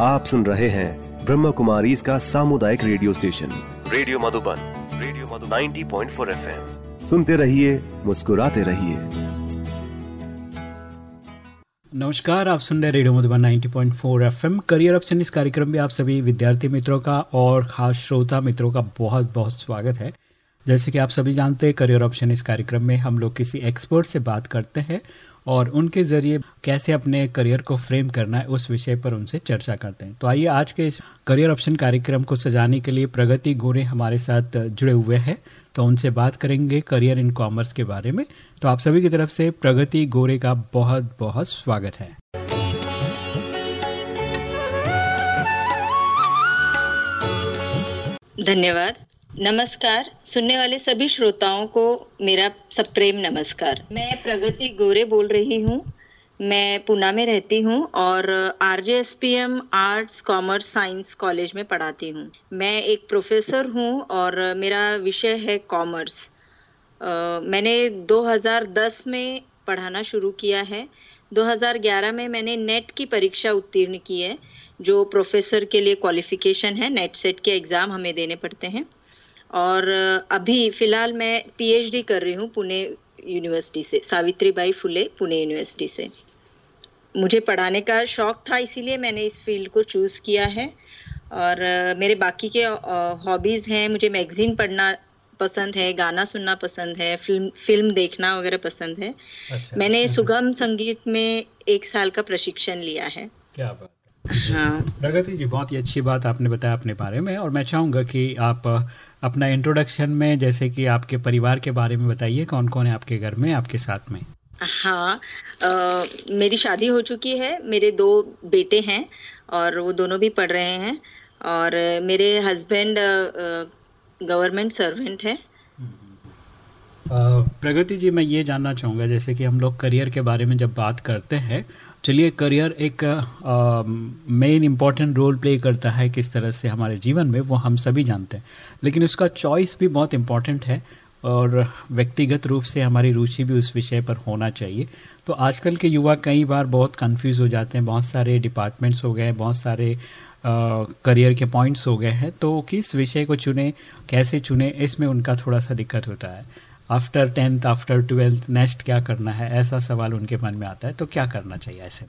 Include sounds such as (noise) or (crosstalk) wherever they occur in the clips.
आप सुन रहे हैं ब्रह्म कुमारी इसका सामुदायिक radio station. Radio Madhuban radio Madhuban. 90.4 FM. सुनते रहिए मुस्कुराते रहिए। नमस्कार आप सुन रहे radio Madhuban 90.4 FM. Career option इस कार्यक्रम में आप सभी विद्यार्थी मित्रों का और खास श्रोता मित्रों का बहुत बहुत स्वागत है। जैसे कि आप सभी जानते हैं करियर ऑप्शन इस कार्यक्रम में हम लोग किसी एक्सपर्ट से बात करते हैं और उनके ज़रिए कैसे अपने करियर को फ्रेम करना है, उस विषय पर उनसे चर्चा करते हैं। तो आइए आज के इस करियर ऑप्शन कार्यक्रम को सजाने के लिए प्रगति गोरे हमारे साथ जुड़े हुए हैं। तो उनसे बात करेंगे करियर इन कॉमर्स के बारे में। तो आप सभी की तरफ़ से प्रगति गोरे का बहुत बहुत स्वागत है। धन्यवाद। नमस्कार। सुनने वाले सभी श्रोताओं को मेरा सब प्रेम नमस्कार। मैं प्रगति गोरे बोल रही हूँ। मैं पूना में रहती हूँ और R J S P M arts, commerce, science college में पढ़ाती हूँ। मैं एक प्रोफेसर हूँ और मेरा विषय है कॉमर्स। मैंने 2010 में पढ़ाना शुरू किया है। 2011 में मैंने नेट की परीक्षा उत्तीर्ण की है, जो प्रोफेसर के लिए क्वालिफिकेशन है। नेट सेट के एग्ज़ाम हमें देने पड़ते हैं। और अभी फ़िलहाल मैं पीएचडी कर रही हूँ पुणे यूनिवर्सिटी से सावित्री बाई फुले पुणे यूनिवर्सिटी से। मुझे पढ़ाने का शौक था इसीलिए मैंने इस फ़ील्ड को चूज़ किया है। और मेरे बाकी के हॉबीज़ हैं मुझे मैगज़ीन पढ़ना पसंद है गाना सुनना पसंद है फ़िल्म फ़िल्म देखना वगैरह पसंद है। अच्छा, मैंने सुगम संगीत में एक साल का प्रशिक्षण लिया है। क्या बात। हाँ। प्रगति जी बहुत ही अच्छी बात आपने बताया अपने बारे में और मैं चाहूँगा कि आप अपना इंट्रोडक्शन में जैसे कि आपके परिवार के बारे में बताइए कौन कौन है आपके घर में आपके साथ में? हाँ आ, मेरी शादी हो चुकी है मेरे दो बेटे हैं और वो दोनों भी पढ़ रहे हैं और मेरे हस्बैंड गवर्नमेंट सर्वेंट है। प्रगति जी मैं ये जानना चाहूँगा जैसे कि हम लोग करियर के बारे में जब बात करते हैं चलिए, करियर एक मेन इंपॉर्टेंट रोल प्ले करता है किस तरह से हमारे जीवन में, वो हम सभी जानते हैं। लेकिन उसका चॉइस भी बहुत इंपॉर्टेंट है और व्यक्तिगत रूप से हमारी रुचि भी उस विषय पर होना चाहिए। तो आजकल के युवा कई बार बहुत कंफ्यूज हो जाते हैं, बहुत सारे डिपार्टमेंट्स हो गए, बहुत सारे करियर के पॉइंट्स हो गए हैं। तो किस विषय को चुने, कैसे चुने, इसमें उनका थोड़ा सा दिक्कत होता है। After tenth after twelfth next क्या करना है? ऐसा सवाल उनके मन में आता है तो क्या करना चाहिए ऐसे?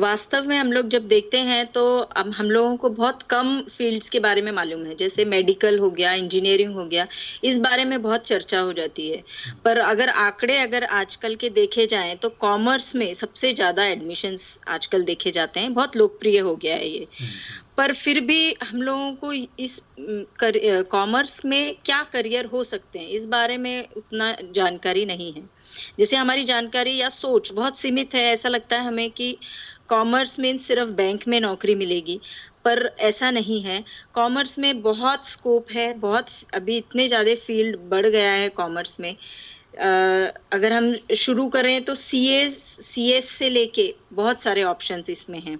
वास्तव में हम लोग जब देखते हैं तो अब हम लोगों को बहुत कम फील्ड्स के बारे में मालूम है। जैसे मेडिकल हो गया इंजीनियरिंग हो गया इस बारे में बहुत चर्चा हो जाती है। पर अगर आंकड़े अगर आजकल के देखे जाएँ तो कॉमर्स में सबसे ज़्यादा एडमिशंस आजकल देखे जाते हैं। बहुत लोकप्रिय हो गया है ये। पर फिर भी हम लोगों को इस कॉमर्स में क्या करियर हो सकते हैं, इस बारे में उतना जानकारी नहीं है। जैसे हमारी जानकारी या सोच बहुत सीमित है, ऐसा लगता है हमें कि कॉमर्स में सिर्फ़ बैंक में नौकरी मिलेगी, पर ऐसा नहीं है। कॉमर्स में बहुत स्कोप है, बहुत, अभी इतने ज़्यादा फ़ील्ड बढ़ गया है कॉमर्स में। अगर हम शुरू करें तो सी एस सी एस से लेके बहुत सारे ऑप्शंस इसमें हैं।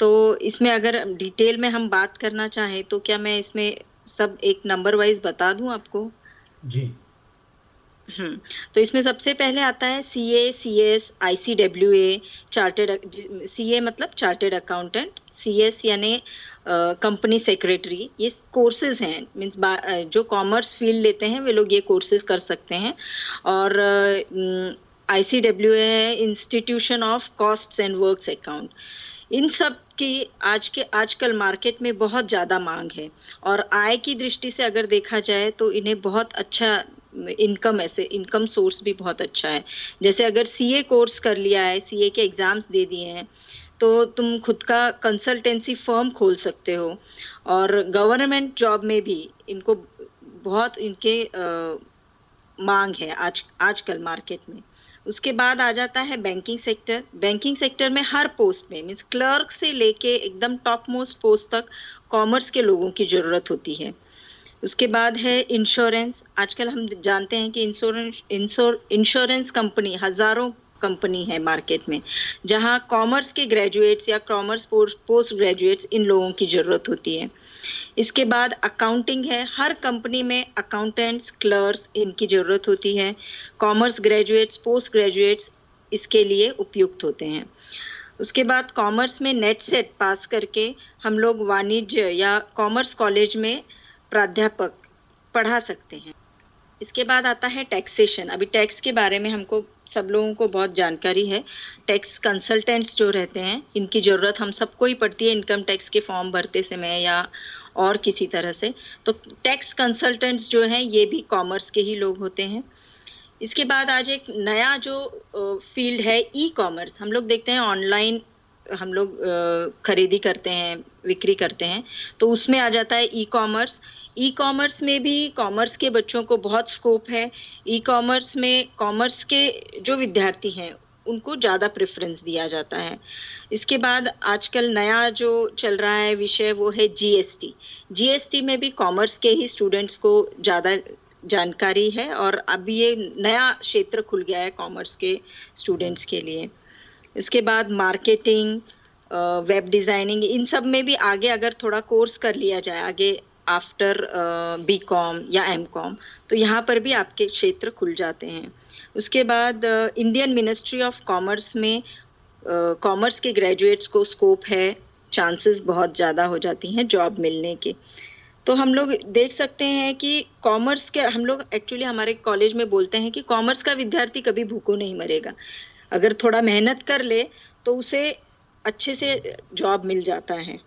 तो इसमें अगर डिटेल में हम बात करना चाहें तो क्या मैं इसमें सब एक नंबर वाइज बता दूँ आपको? जी। हम्म तो इसमें सबसे पहले आता है C A C S I C W A chartered C A मतलब चार्टेड अकाउंटेंट सी एस यानी कंपनी सेक्रेटरी ये कोर्सेज हैं। मीन्स जो कॉमर्स फ़ील्ड लेते हैं वे लोग ये कोर्सेज कर सकते हैं। और आई सी डब्ल्यू ए है institution of cost and work account इन सब की आज के आजकल मार्केट में बहुत ज़्यादा मांग है। और आय की दृष्टि से अगर देखा जाए तो इन्हें बहुत अच्छा इनकम ऐसे इनकम सोर्स भी बहुत अच्छा है। जैसे अगर सीए कोर्स कर लिया है सीए के एग्ज़ाम्स दे दिए हैं तो तुम खुद का कंसल्टेंसी फर्म खोल सकते हो। और गवर्नमेंट जॉब में भी इनको बहुत इनके आ, मांग है आज आजकल मार्केट में। उसके बाद आ जाता है बैंकिंग सेक्टर बैंकिंग सेक्टर में हर पोस्ट में मीन्स क्लर्क से लेके एकदम टॉप मोस्ट पोस्ट तक कॉमर्स के लोगों की ज़रूरत होती है। उसके बाद है इंश्योरेंस आजकल हम जानते हैं कि इंश्योरेंस इंश्योरेंस कंपनी हज़ारों कंपनी है मार्केट में, जहाँ कॉमर्स के ग्रेजुएट्स या कॉमर्स पोस्ट ग्रेजुएट्स इन लोगों की ज़रूरत होती है। इसके बाद अकाउंटिंग है। हर कंपनी में अकाउंटेंट्स क्लर्क्स इनकी ज़रूरत होती है। कॉमर्स ग्रेजुएट्स पोस्ट ग्रेजुएट्स इसके लिए उपयुक्त होते हैं। उसके बाद कॉमर्स में नेट सेट पास करके हम लोग वाणिज्य या कॉमर्स कॉलेज में प्राध्यापक पढ़ा सकते हैं। इसके बाद आता है टैक्सेशन अभी टैक्स के बारे में हमको सब लोगों को बहुत जानकारी है। टैक्स कंसल्टेंट्स जो रहते हैं, इनकी ज़रूरत हम सबको ही पड़ती है। इनकम टैक्स के फॉर्म भरते समय या और किसी तरह से। तो टैक्स कंसल्टेंट्स जो हैं, ये भी कॉमर्स के ही लोग होते हैं। इसके बाद आज एक नया जो फ़ील्ड है ई कॉमर्स हम लोग देखते हैं ऑनलाइन हम लोग खरीदी करते हैं विक्री करते हैं। तो उसमें आ जाता है ई कॉमर्स ई कॉमर्स में भी कॉमर्स के बच्चों को बहुत स्कोप है। ई कॉमर्स में कॉमर्स के जो विद्यार्थी हैं उनको ज़्यादा प्रेफरेंस दिया जाता है। इसके बाद आजकल नया जो चल रहा है विषय वो है जीएसटी जीएसटी में भी कॉमर्स के ही स्टूडेंट्स को ज़्यादा जानकारी है और अब ये नया क्षेत्र खुल गया है कॉमर्स के स्टूडेंट्स के लिए। इसके बाद मार्केटिंग वेब डिज़ाइनिंग इन सब में भी आगे अगर थोड़ा कोर्स कर लिया जाए, आगे आफ्टर बी कॉम या एम कॉम तो यहाँ पर भी आपके क्षेत्र खुल जाते हैं। उसके बाद इंडियन मिनिस्ट्री ऑफ़ कॉमर्स में कॉमर्स uh, के ग्रेजुएट्स को स्कोप है चांसेस बहुत ज़्यादा हो जाती हैं जॉब मिलने के। तो हम लोग देख सकते हैं कि कॉमर्स के हम लोग एक्चुअली हमारे कॉलेज में बोलते हैं कि कॉमर्स का विद्यार्थी कभी भूखो नहीं मरेगा। अगर थोड़ा मेहनत कर ले तो उसे अच्छे से जॉब मिल जाता है।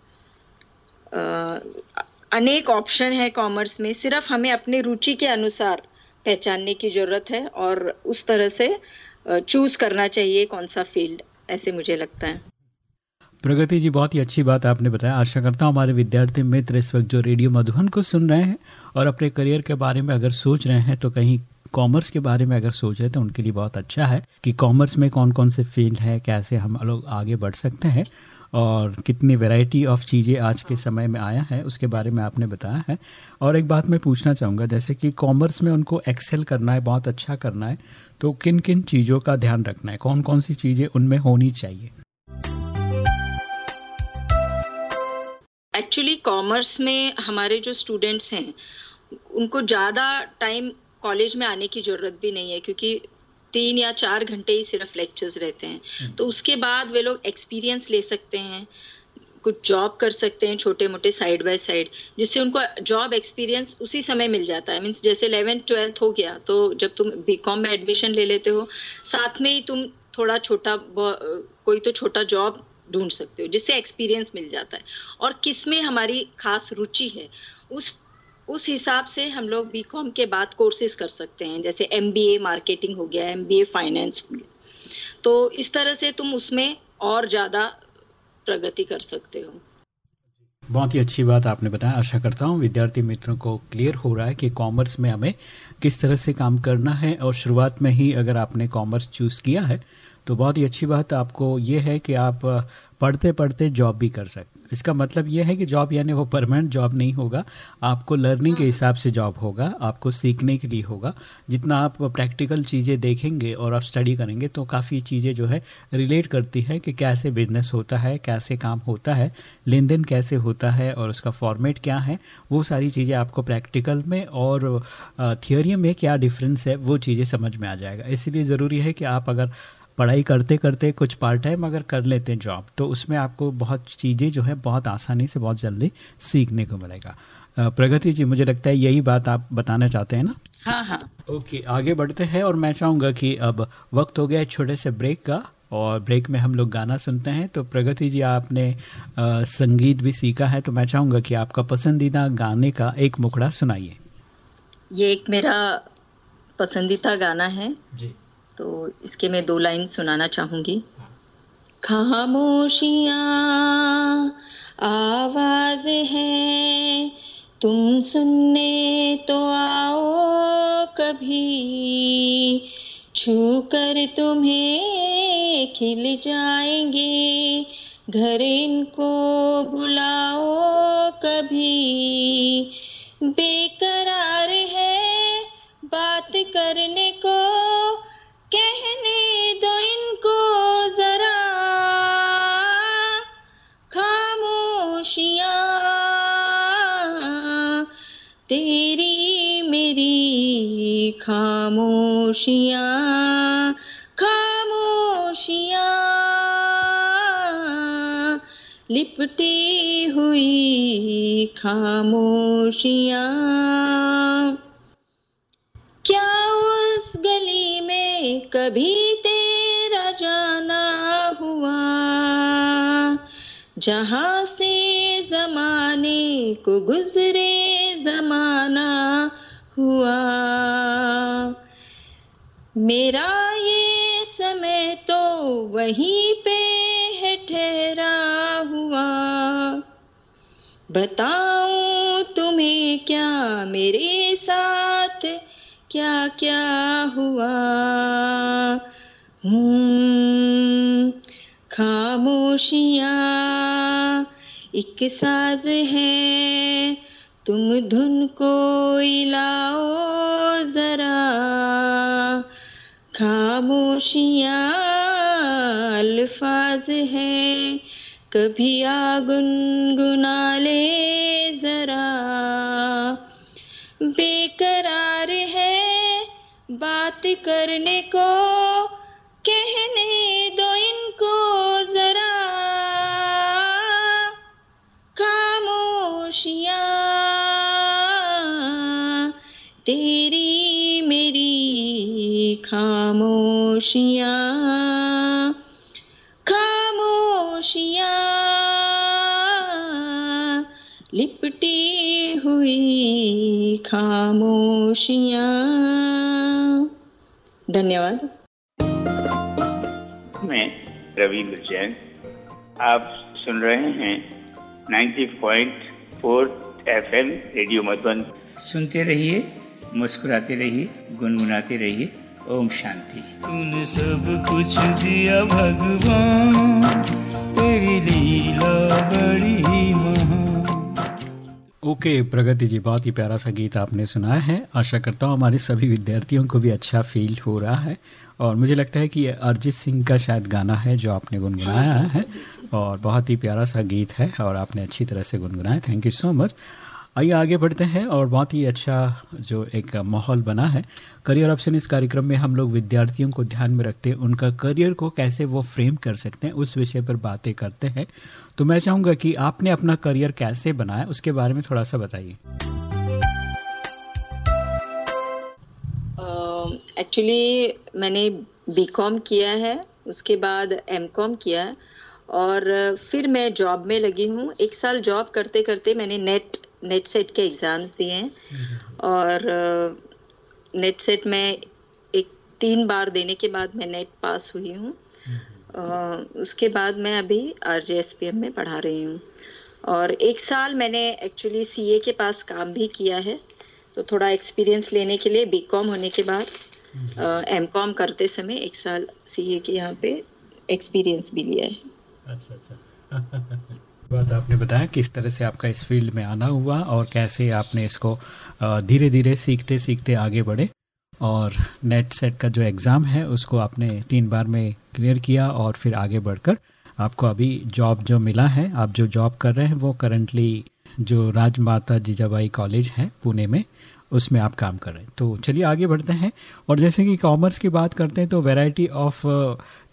अनेक ऑप्शन है कॉमर्स में सिर्फ़ हमें अपनी रुचि के अनुसार पहचानने की ज़रूरत है और उस तरह से चूज़ करना चाहिए कौन सा फ़ील्ड ऐसे मुझे लगता है। प्रगति जी, बहुत ही अच्छी बात आपने बताया। आशा करता हूँ हमारे विद्यार्थी मित्र इस वक्त जो रेडियो मधुबन को सुन रहे हैं और अपने करियर के बारे में अगर सोच रहे हैं तो कहीं कॉमर्स के बारे में अगर सोच रहे तो उनके लिए बहुत अच्छा है कि कॉमर्स में कौन कौन से फ़ील्ड है, कैसे हम लोग आगे बढ़ सकते हैं। और कितनी वैरायटी ऑफ़ चीज़ें आज के समय में आया है, उसके बारे में आपने बताया है। और एक बात मैं पूछना चाहूँगा, जैसे कि कॉमर्स में उनको एक्सेल करना है, बहुत अच्छा करना है तो किन किन चीज़ों का ध्यान रखना है? कौन कौन सी चीज़ें उनमें होनी चाहिए? एक्चुअली कॉमर्स में हमारे जो स्टूडेंट्स हैं, उनको ज़्यादा टाइम कॉलेज में आने की ज़रूरत भी नहीं है, क्योंकि तीन या चार घंटे ही सिर्फ़ लेक्चर्स रहते हैं। हम्म। तो उसके बाद वे लोग एक्सपीरियंस ले सकते हैं कुछ जॉब कर सकते हैं छोटे मोटे साइड बाय साइड जिससे उनको जॉब एक्सपीरियंस उसी समय मिल जाता है। मीन्स जैसे इलेवेंथ ट्वेल्थ हो गया तो जब तुम बीकॉम में एडमिशन ले लेते हो साथ में ही तुम थोड़ा छोटा कोई तो छोटा जॉब ढूंढ सकते हो जिससे एक्सपीरियंस मिल जाता है। और किसमें हमारी खास रुचि है उस उस हिसाब से हम लोग बी कॉम के बाद कोर्सेज कर सकते हैं, जैसे एम बी ए मार्केटिंग हो गया एम बी ए फाइनेंस हो गया। तो इस तरह से तुम उसमें और ज़्यादा प्रगति कर सकते हो। बहुत ही अच्छी बात आपने बताया। आशा करता हूँ विद्यार्थी मित्रों को क्लियर हो रहा है कि कॉमर्स में हमें किस तरह से काम करना है और शुरुआत में ही अगर आपने कॉमर्स चूज़ किया है तो बहुत ही अच्छी बात आपको ये है कि आप पढ़ते पढ़ते जॉब भी कर सकते इसका मतलब ये है कि जॉब यानी वो परमानेंट जॉब नहीं होगा। आपको लर्निंग के हाँ। हिसाब से जॉब होगा आपको सीखने के लिए होगा। जितना आप प्रैक्टिकल चीज़ें देखेंगे और आप स्टडी करेंगे तो काफ़ी चीज़ें जो है रिलेट करती है कि कैसे बिज़नेस होता है कैसे काम होता है लेन देन कैसे होता है और उसका फॉर्मेट क्या है। वो सारी चीज़ें आपको प्रैक्टिकल में और थियोरी में क्या डिफरेंस है वो चीज़ें समझ में आ जाएगा। इसीलिए ज़रूरी है कि आप अगर पढ़ाई करते करते कुछ पार्ट टाइम अगर कर लेते हैं जॉब तो उसमें आपको बहुत चीज़ें जो है बहुत आसानी से बहुत जल्दी सीखने को मिलेगा। प्रगति जी मुझे लगता है यही बात आप बताना चाहते हैं ना? हाँ हाँ। ओके आगे बढ़ते हैं और मैं चाहूँगा कि अब वक्त हो गया छोटे से ब्रेक का और ब्रेक में हम लोग गाना सुनते हैं। तो प्रगति जी आपने आ, संगीत भी सीखा है तो मैं चाहूँगा कि आपका पसंदीदा गाने का एक मुखड़ा सुनाइए। ये एक मेरा पसंदीदा गाना है। जी। तो इसके मैं दो लाइन सुनाना चाहूँगी। खामोशिया, आवाज़ है, तुम सुनने तो आओ कभी। छू कर तुम्हें खिल जाएँगे, घर इनको बुलाओ कभी। बेकरार है बात करने खामोशिया खामोशिया। लिपटी हुई खामोशिया। क्या उस गली में कभी तेरा जाना हुआ? जहाँ से जमाने को गुजरे जमाना हुआ। मेरा ये समय तो वहीं पे है ठहरा हुआ। बताऊँ तुम्हें क्या मेरे साथ क्या क्या हुआ? हम्म, खामोशियाँ एक साज है। तुम धुन को इलाओ जरा। खामोशियाँ अल्फाज है। कभी आ गुनगुना ले जरा। बेकरार है बात करने को खामोशियाँ लिपटी हुई खामोशिया। धन्यवाद। मैं रविंद्र जैन आप सुन रहे हैं 90.4 एफएम रेडियो मधुबन। सुनते रहिए मुस्कुराते रहिए गुनगुनाते रहिए। ओम शांति। तूने सब कुछ दिया भगवान तेरी लीला बड़ी महान। ओके okay, प्रगति जी बहुत ही प्यारा सा गीत आपने सुनाया है। आशा करता हूँ हमारे सभी विद्यार्थियों को भी अच्छा फील हो रहा है। और मुझे लगता है कि ये अरिजीत सिंह का शायद गाना है जो आपने गुनगुनाया है। और बहुत ही प्यारा सा गीत है और आपने अच्छी तरह से गुनगुनाया। थैंक यू सो मच आइए आगे बढ़ते हैं और बहुत ही अच्छा जो एक माहौल बना है। करियर ऑप्शन इस कार्यक्रम में हम लोग विद्यार्थियों को ध्यान में रखते हैं उनका करियर को कैसे वो फ्रेम कर सकते हैं उस विषय पर बातें करते हैं। तो मैं चाहूँगा कि आपने अपना करियर कैसे बनाया उसके बारे में थोड़ा सा बताइए। एक्चुअली uh, मैंने बीकॉम किया है उसके बाद एमकॉम किया है और फिर मैं जॉब में लगी हूँ। एक साल जॉब करते करते मैंने नेट नेट सेट के एग्ज़ाम्स दिए हैं। और नेट सेट में एक तीन बार देने के बाद मैं नेट पास हुई हूँ। उसके बाद मैं अभी R J S P M में पढ़ा रही हूँ। और एक साल मैंने एक्चुअली सी ए के पास काम भी किया है। तो थोड़ा एक्सपीरियंस लेने के लिए बी होने के बाद एम कॉम करते समय एक साल सी ए के यहाँ पे एक्सपीरियंस भी लिया है। अच्छा अच्छा। (laughs) बात आपने बताया किस तरह से आपका इस फ़ील्ड में आना हुआ और कैसे आपने इसको धीरे धीरे सीखते सीखते आगे बढ़े। और नेट सेट का जो एग्ज़ाम है, उसको आपने तीन बार में क्लियर किया और फिर आगे बढ़कर आपको अभी जॉब जो मिला है, आप जो जॉब कर रहे हैं, वो करंटली जो राजमाता जीजाबाई कॉलेज है, पुणे में उसमें आप काम कर रहे हैं। तो चलिए आगे बढ़ते हैं। और जैसे कि कॉमर्स की बात करते हैं तो वैरायटी ऑफ़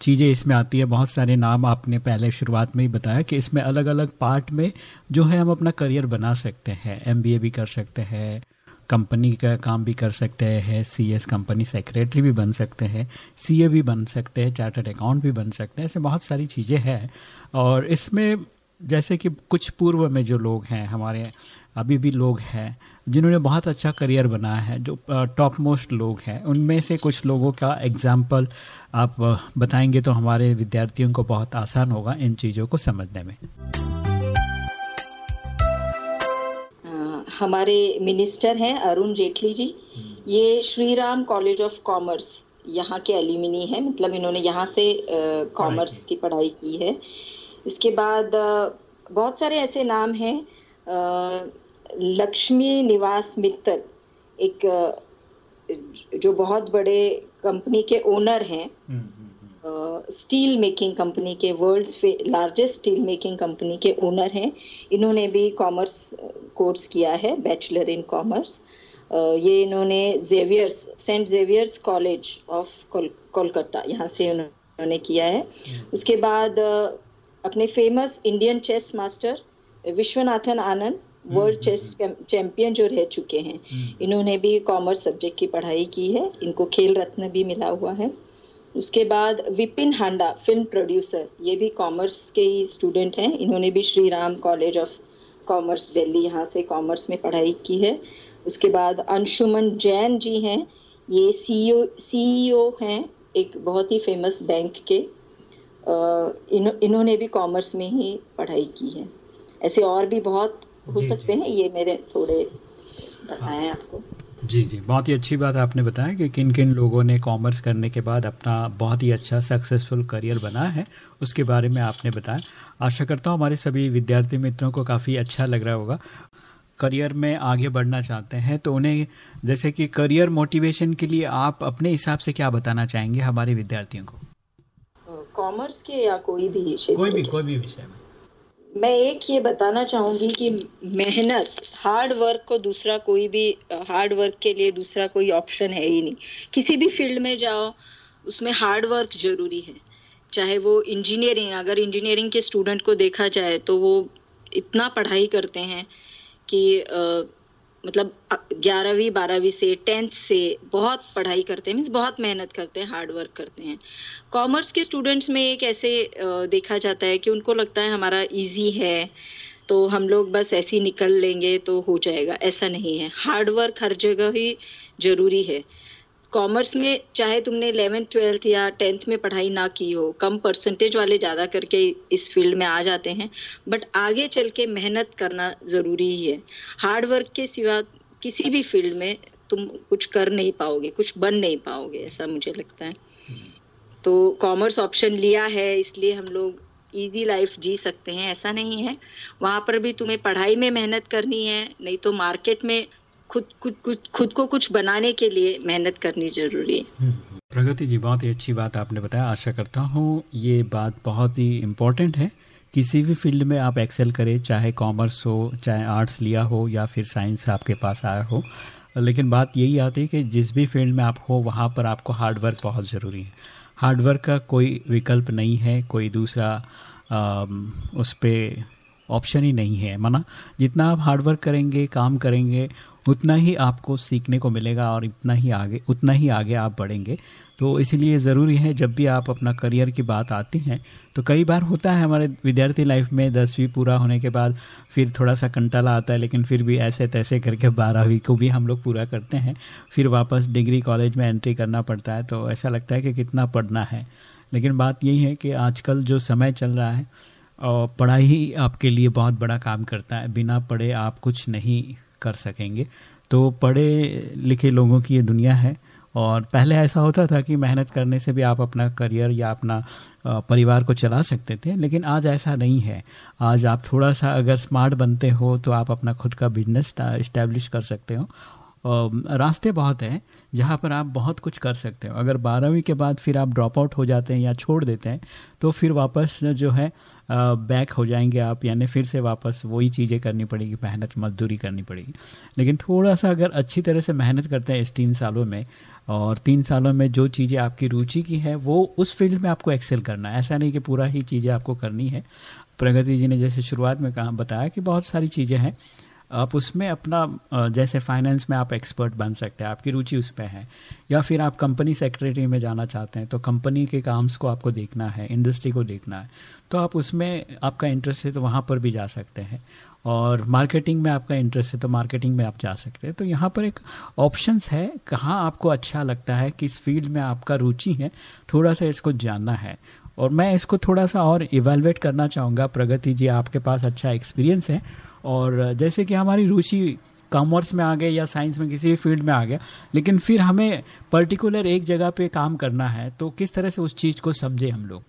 चीज़ें इसमें आती है। बहुत सारे नाम आपने पहले शुरुआत में ही बताया कि इसमें अलग अलग पार्ट में जो है हम अपना करियर बना सकते हैं। एमबीए भी कर सकते हैं कंपनी का काम भी कर सकते हैं सी एस कंपनी सेक्रेटरी भी बन सकते हैं सी ए भी बन सकते हैं चार्टर्ड अकाउंट भी बन सकते हैं। ऐसे बहुत सारी चीज़ें हैं। और इसमें जैसे कि कुछ पूर्व में जो लोग हैं हमारे अभी भी लोग हैं जिन्होंने बहुत अच्छा करियर बनाया है जो टॉप मोस्ट लोग हैं उनमें से कुछ लोगों का एग्ज़ाम्पल आप बताएँगे तो हमारे विद्यार्थियों को बहुत आसान होगा इन चीज़ों को समझने में। हमारे मिनिस्टर हैं अरुण जेटली जी। ये Shri Ram college of commerce यहाँ के एल्यूमिनी है मतलब इन्होंने यहाँ से कॉमर्स की पढ़ाई की है। इसके बाद बहुत सारे ऐसे नाम हैं। लक्ष्मी निवास मित्तल एक जो बहुत बड़े कंपनी के ओनर हैं। स्टील मेकिंग कंपनी के world largest steel making company के ओनर हैं। इन्होंने भी कॉमर्स कोर्स किया है बैचलर इन कॉमर्स। ये इन्होंने Xavier's saint Xavier's college of Kolkata यहाँ से उन्होंने उन्होंने किया है। उसके बाद अपने famous Indian chess master Viswanathan Anand world chess champion जो रह चुके हैं। हम्म। इन्होंने भी कॉमर्स सब्जेक्ट की पढ़ाई की है। इनको खेल रत्न भी मिला हुआ है। उसके बाद विपिन हांडा फ़िल्म प्रोड्यूसर ये भी कॉमर्स के ही स्टूडेंट हैं। इन्होंने भी Shri Ram college of commerce Delhi यहाँ से कॉमर्स में पढ़ाई की है। उसके बाद अंशुमन जैन जी हैं। ये सीईओ सीईओ हैं एक बहुत ही फ़ेमस बैंक के। इन, इन्होंने भी कॉमर्स में ही पढ़ाई की है। ऐसे और भी बहुत हो सकते हैं ये मेरे थोड़े बताएँ आपको। जी जी। बहुत ही अच्छी बात आपने बताया कि किन किन लोगों ने कॉमर्स करने के बाद अपना बहुत ही अच्छा सक्सेसफुल करियर बना है उसके बारे में आपने बताया। आशा करता हूँ हमारे सभी विद्यार्थी मित्रों को काफ़ी अच्छा लग रहा होगा। करियर में आगे बढ़ना चाहते हैं तो उन्हें जैसे कि करियर मोटिवेशन के लिए आप अपने हिसाब से क्या बताना चाहेंगे हमारे विद्यार्थियों को? कॉमर्स के या कोई भी कोई भी कोई भी विषय में। मैं एक ये बताना चाहूँगी कि मेहनत हार्ड वर्क को दूसरा कोई भी हार्ड वर्क के लिए दूसरा कोई ऑप्शन है ही नहीं। किसी भी फ़ील्ड में जाओ उसमें हार्ड वर्क ज़रूरी है। चाहे वो इंजीनियरिंग अगर इंजीनियरिंग के स्टूडेंट को देखा जाए तो वो इतना पढ़ाई करते हैं कि मतलब ग्यारहवीं, बारहवीं से टेंथ से बहुत पढ़ाई करते हैं मीन्स बहुत मेहनत करते हैं हार्ड वर्क करते हैं। कॉमर्स के स्टूडेंट्स में एक ऐसे देखा जाता है कि उनको लगता है हमारा इजी है तो हम लोग बस ऐसे ही निकल लेंगे तो हो जाएगा। ऐसा नहीं है। हार्ड वर्क हर जगह ही ज़रूरी है। कॉमर्स में चाहे तुमने इलेवेंथ ट्वेल्थ या टेंथ में पढ़ाई ना की हो, कम परसेंटेज वाले ज़्यादा करके इस फ़ील्ड में आ जाते हैं बट आगे चल के मेहनत करना ज़रूरी ही है। हार्ड वर्क के सिवा किसी भी फ़ील्ड में तुम कुछ कर नहीं पाओगे, कुछ बन नहीं पाओगे, ऐसा मुझे लगता है। तो कॉमर्स ऑप्शन लिया है, इसलिए हम लोग इजी लाइफ जी सकते हैं, ऐसा नहीं है। वहाँ पर भी तुम्हें पढ़ाई में मेहनत करनी है, नहीं तो मार्केट में खुद खुद खुद खुद को कुछ बनाने के लिए मेहनत करनी ज़रूरी है। हम्म, प्रगति जी बहुत ही अच्छी बात आपने बताया। आशा करता हूँ ये बात बहुत ही इम्पोर्टेंट है। किसी भी फ़ील्ड में आप एक्सेल करें चाहे कॉमर्स हो चाहे आर्ट्स लिया हो या फिर साइंस आपके पास आया हो। लेकिन बात यही आती है कि जिस भी फ़ील्ड में आप हो वहाँ पर आपको हार्डवर्क बहुत ज़रूरी है। हार्डवर्क का कोई विकल्प नहीं है कोई दूसरा आ, उस पर ऑप्शन ही नहीं है माना जितना आप हार्डवर्क करेंगे, काम करेंगे, उतना ही आपको सीखने को मिलेगा और इतना ही आगे, उतना ही आगे आप बढ़ेंगे। तो इसलिए ज़रूरी है, जब भी आप अपना करियर की बात आती हैं तो कई बार होता है हमारे विद्यार्थी लाइफ में दसवीं पूरा होने के बाद फिर थोड़ा सा कंटाला आता है, लेकिन फिर भी ऐसे तैसे करके बारहवीं को भी हम लोग पूरा करते हैं। फिर वापस डिग्री कॉलेज में एंट्री करना पड़ता है तो ऐसा लगता है कि कितना पढ़ना है। लेकिन बात यही है कि आजकल जो समय चल रहा है पढ़ाई ही आपके लिए बहुत बड़ा काम करता है। बिना पढ़े आप कुछ नहीं कर सकेंगे। तो पढ़े लिखे लोगों की ये दुनिया है। और पहले ऐसा होता था कि मेहनत करने से भी आप अपना करियर या अपना परिवार को चला सकते थे, लेकिन आज ऐसा नहीं है। आज आप थोड़ा सा अगर स्मार्ट बनते हो तो आप अपना खुद का बिज़नेस इस्टेब्लिश कर सकते हो। रास्ते बहुत हैं, जहाँ पर आप बहुत कुछ कर सकते हो। अगर बारहवीं के बाद फिर आप ड्रॉप आउट हो जाते हैं या छोड़ देते हैं तो फिर वापस जो है बैक हो जाएँगे आप, यानी फिर से वापस वही चीज़ें करनी पड़ेगी, मेहनत, मजदूरी करनी पड़ेगी। लेकिन थोड़ा सा अगर अच्छी तरह से मेहनत करते हैं इस तीन सालों में, और तीन सालों में जो चीज़ें आपकी रुचि की है, वो उस फ़ील्ड में आपको एक्सेल करना है। ऐसा नहीं कि पूरा ही चीज़ें आपको करनी है। प्रगति जी ने जैसे शुरुआत में कहा, बताया कि बहुत सारी चीज़ें हैं आप उसमें अपना जैसे फाइनेंस में आप एक्सपर्ट बन सकते हैं, आपकी रुचि उस पर है। या फिर आप कंपनी सेक्रेटरी में जाना चाहते हैं तो कंपनी के काम्स को आपको देखना है इंडस्ट्री को देखना है तो आप उसमें आपका इंटरेस्ट है तो वहाँ पर भी जा सकते हैं। और मार्केटिंग में आपका इंटरेस्ट है तो मार्केटिंग में आप जा सकते हैं। तो यहाँ पर एक ऑप्शंस है, कहाँ आपको अच्छा लगता है, किस फ़ील्ड में आपका रुचि है, थोड़ा सा इसको जानना है। और मैं इसको थोड़ा सा और इवेलुएट करना चाहूँगा। प्रगति जी आपके पास अच्छा एक्सपीरियंस है। और जैसे कि हमारी रुचि कॉमर्स में आ गए या साइंस में किसी भी फ़ील्ड में आ गया, लेकिन फिर हमें पर्टिकुलर एक जगह पे काम करना है तो किस तरह से उस चीज़ को समझे हम लोग?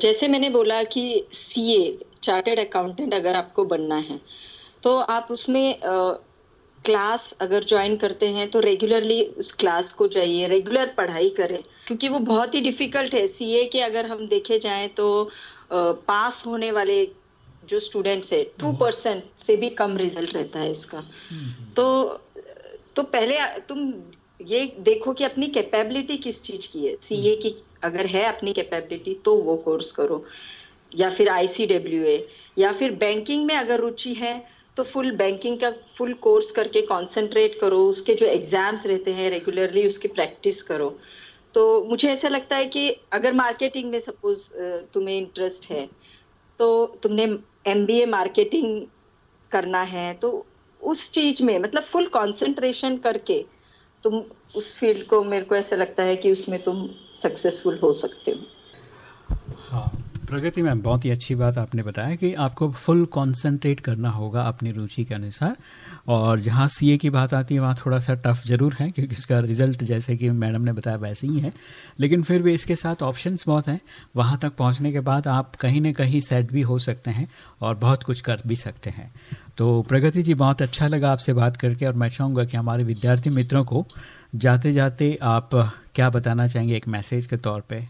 जैसे मैंने बोला कि सीए चार्टेड अकाउंटेंट अगर आपको बनना है तो आप उसमें क्लास अगर ज्वाइन करते हैं तो रेगुलरली उस क्लास को जाइए रेगुलर पढ़ाई करें, क्योंकि वो बहुत ही डिफ़िकल्ट है। सीए के अगर हम देखे जाएँ तो पास होने वाले जो स्टूडेंट्स है टू परसेंट से भी कम रिज़ल्ट रहता है इसका। हम्म, हम्म। तो तो पहले तुम ये देखो कि अपनी कैपेबिलिटी किस चीज़ की है। सीए की अगर है अपनी कैपेबिलिटी तो वो कोर्स करो। या फिर आईसीडब्ल्यू या फिर बैंकिंग में अगर रुचि है तो फुल बैंकिंग का फुल कोर्स करके कंसंट्रेट करो। उसके जो एग्ज़ाम्स रहते हैं रेगुलरली उसकी प्रैक्टिस करो। तो मुझे ऐसा लगता है कि अगर मार्केटिंग में सपोज़ तुम्हें इंटरेस्ट है तो तुमने एम मार्केटिंग करना है तो उस चीज़ में मतलब फुल कंसंट्रेशन करके तुम उस फ़ील्ड को, मेरे को ऐसा लगता है कि उसमें तुम सक्सेसफुल हो सकते हो। हाँ प्रगति मैम, बहुत ही अच्छी बात आपने बताया कि आपको फुल कंसंट्रेट करना होगा अपनी रुचि के अनुसार। और जहाँ सीए की बात आती है, वहाँ थोड़ा सा टफ ज़रूर है, क्योंकि इसका रिज़ल्ट जैसे कि मैडम ने बताया वैसे ही है। लेकिन फिर भी इसके साथ ऑप्शंस बहुत हैं। वहाँ तक पहुँचने के बाद आप कहीं ना कहीं सेट भी हो सकते हैं और बहुत कुछ कर भी सकते हैं। तो प्रगति जी, बहुत अच्छा लगा आपसे बात करके और मैं चाहूँगा कि हमारे विद्यार्थी मित्रों को जाते जाते आप क्या बताना चाहेंगे एक मैसेज के तौर पर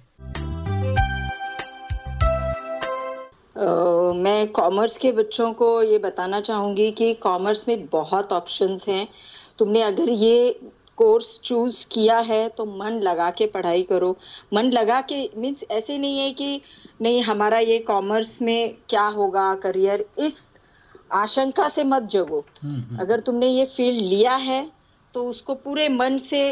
Uh, मैं कॉमर्स के बच्चों को ये बताना चाहूँगी कि कॉमर्स में बहुत ऑप्शंस हैं। तुमने अगर ये कोर्स चूज़ किया है तो मन लगा के पढ़ाई करो। मन लगा के मीन्स ऐसे नहीं है कि नहीं हमारा ये कॉमर्स में क्या होगा करियर इस आशंका से मत जगो। हम्म, हम्म। अगर तुमने ये फ़ील्ड लिया है तो उसको पूरे मन से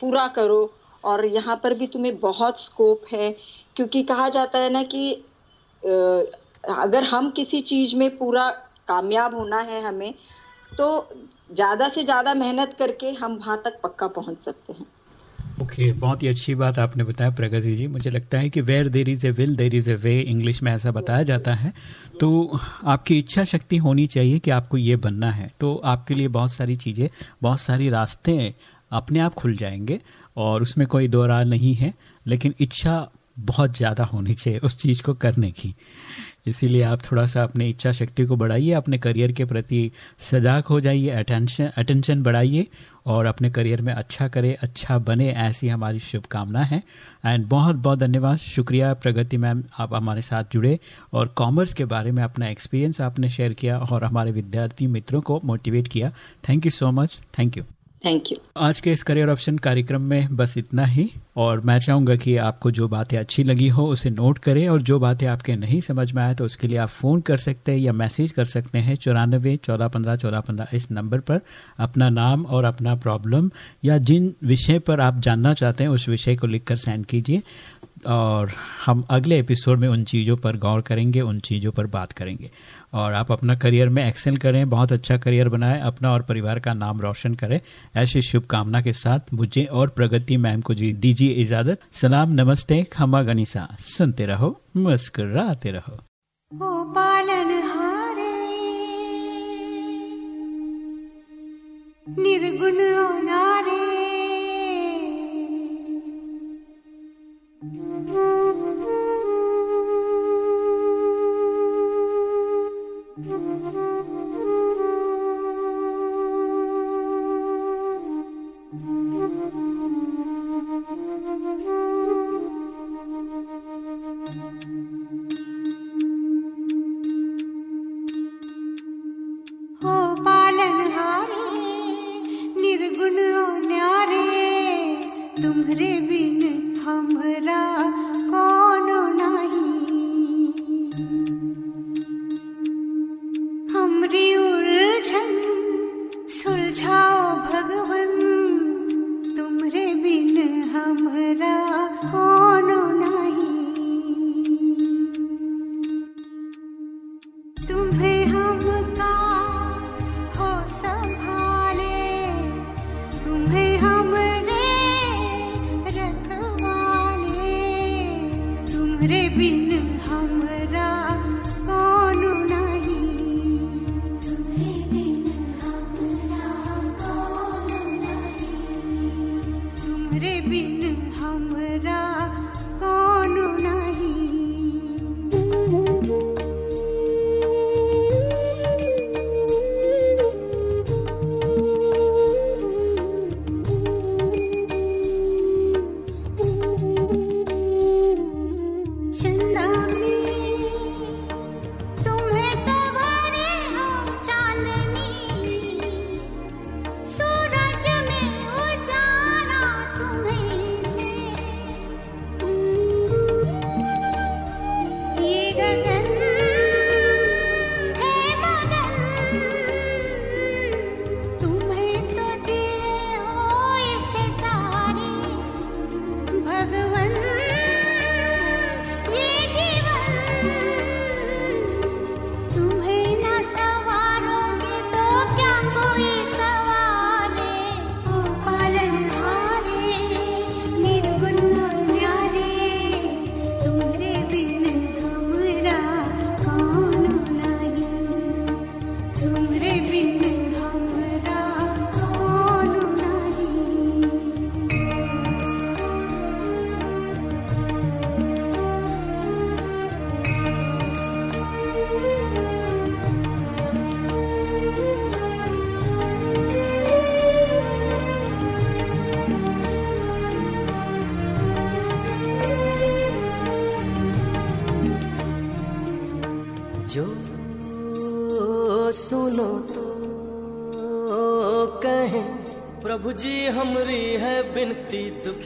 पूरा करो। और यहाँ पर भी तुम्हें बहुत स्कोप है क्योंकि कहा जाता है ना कि अगर हम किसी चीज़ में पूरा कामयाब होना है हमें तो ज़्यादा से ज़्यादा मेहनत करके हम वहाँ तक पक्का पहुँच सकते हैं। ओके okay, बहुत ही अच्छी बात आपने बताया प्रगति जी। मुझे लगता है कि where there is a will there is a way English में ऐसा बताया जाता है। तो आपकी इच्छा शक्ति होनी चाहिए कि आपको ये बनना है। तो आपके लिए बहुत सारी चीज़ें बहुत सारी रास्ते अपने आप खुल जाएँगे और उसमें कोई दो नहीं है लेकिन इच्छा बहुत ज़्यादा होनी चाहिए उस चीज़ को करने की। इसीलिए आप थोड़ा सा अपनी इच्छा शक्ति को बढ़ाइए, अपने करियर के प्रति सजाग हो जाइए, अटेंशन अटेंशन बढ़ाइए और अपने करियर में अच्छा करें अच्छा बने, ऐसी हमारी शुभकामना है। एंड बहुत बहुत धन्यवाद। शुक्रिया प्रगति मैम, आप हमारे साथ जुड़े और कॉमर्स के बारे में अपना एक्सपीरियंस आपने शेयर किया और हमारे विद्यार्थी मित्रों को मोटिवेट किया। Thank you so much thank you thank you आज के इस करियर ऑप्शन कार्यक्रम में बस इतना ही, और मैं चाहूँगा कि आपको जो बातें अच्छी लगी हो, उसे नोट करें, और जो बातें आपके नहीं समझ में आए तो उसके लिए आप फ़ोन कर सकते हैं या मैसेज कर सकते हैं चौरानबे चौदह पंद्रह चौदह पंद्रह इस नंबर पर अपना नाम और अपना प्रॉब्लम या जिन विषय पर आप जानना चाहते हैं, उस विषय को लिखकर सेंड कीजिए, और हम अगले एपिसोड में उन चीज़ों पर गौर करेंगे, उन चीज़ों पर बात करेंगे। और आप अपना करियर में एक्सेल करें, बहुत अच्छा करियर बनाएँ, अपना और परिवार का नाम रोशन करें। ऐसी शुभकामना के साथ मुझे और प्रगति मैम को दीजिए इजाज़त। सलाम, नमस्ते खमा गनीसा। सुनते रहो, मुस्कुराते रहो। निर्गुण नारे।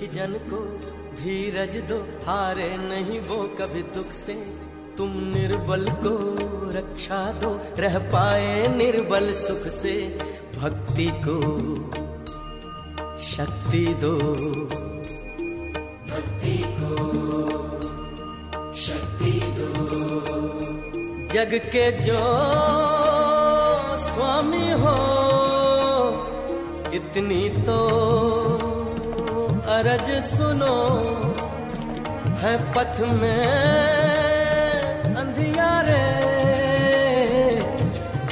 जन को धीरज दो। हारे नहीं वो कभी दुख से। तुम निर्बल को रक्षा दो। रह पाए निर्बल सुख से। भक्ति को शक्ति दो। भक्ति को शक्ति दो। जग के जो स्वामी हो इतनी तो अरज सुनो, है पथ में अंधियारे।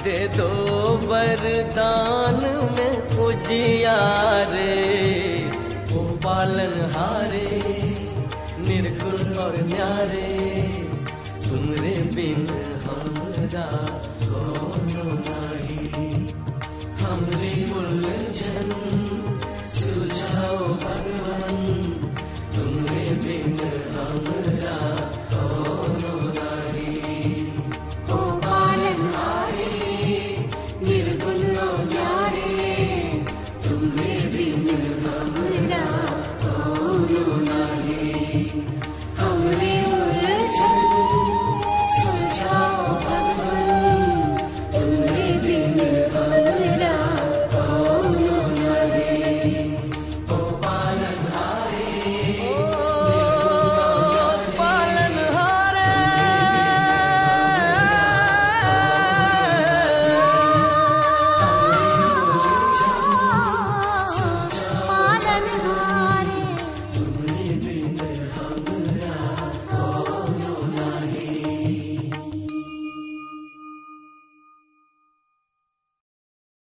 दे दो वरदान में उजियारे ओ पालन हारे, निर्गुण और न्यारे। तुमरे बिन